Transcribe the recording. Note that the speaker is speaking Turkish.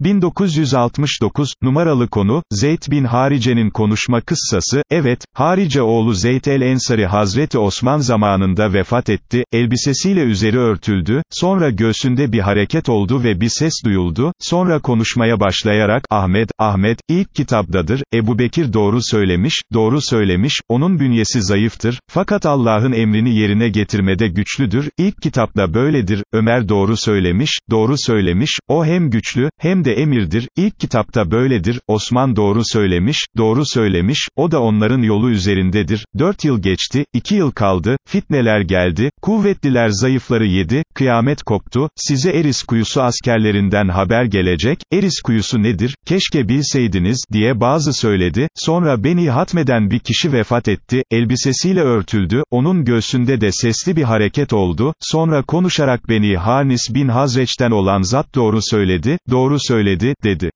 1969, numaralı konu, Zeyd bin Harice'nin konuşma kıssası, evet, Harice oğlu Zeyd el-Ensari Hazreti Osman zamanında vefat etti, elbisesiyle üzeri örtüldü, sonra göğsünde bir hareket oldu ve bir ses duyuldu, sonra konuşmaya başlayarak, Ahmet, Ahmet, ilk kitaptadır, Ebu Bekir doğru söylemiş, doğru söylemiş, onun bünyesi zayıftır, fakat Allah'ın emrini yerine getirmede güçlüdür, ilk kitapta böyledir, Ömer doğru söylemiş, doğru söylemiş, o hem güçlü, hem de emirdir, ilk kitapta böyledir, Osman doğru söylemiş, doğru söylemiş, o da onların yolu üzerindedir, dört yıl geçti, iki yıl kaldı, fitneler geldi, kuvvetliler zayıfları yedi, kıyamet koptu, size Eris kuyusu askerlerinden haber gelecek, Eris kuyusu nedir, keşke bilseydiniz, diye bazı söyledi, sonra beni hatmeden bir kişi vefat etti, elbisesiyle örtüldü, onun göğsünde de sesli bir hareket oldu, sonra konuşarak beni Harnis bin Hazreç'ten olan zat doğru söyledi, doğru söyledi, dedi.